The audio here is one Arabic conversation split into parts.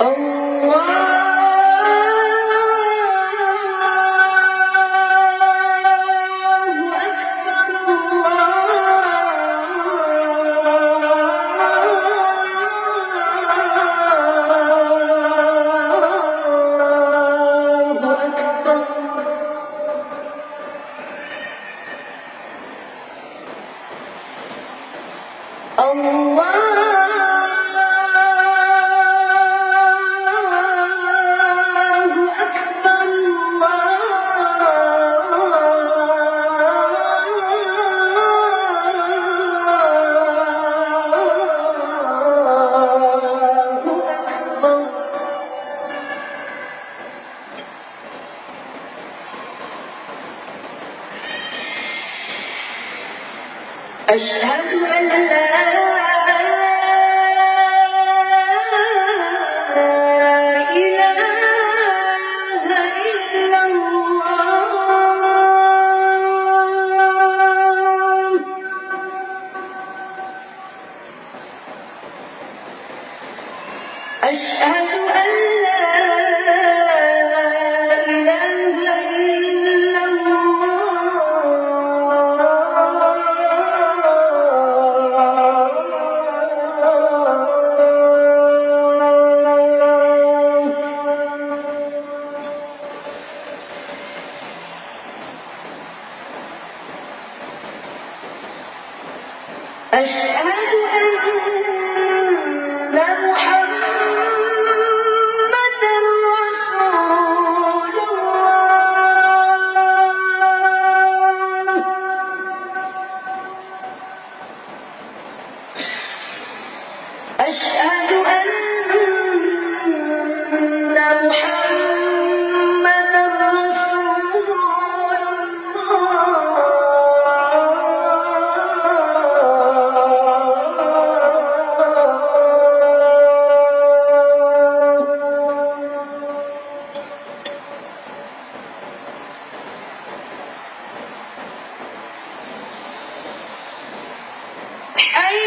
الله أشهد أن لا أشهد أن لا أشهد أي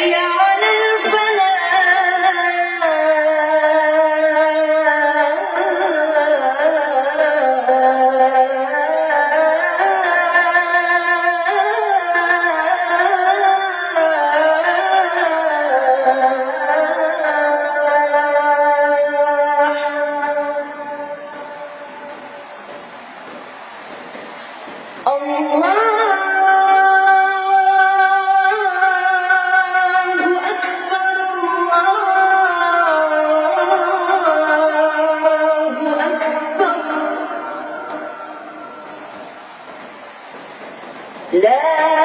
إلى لا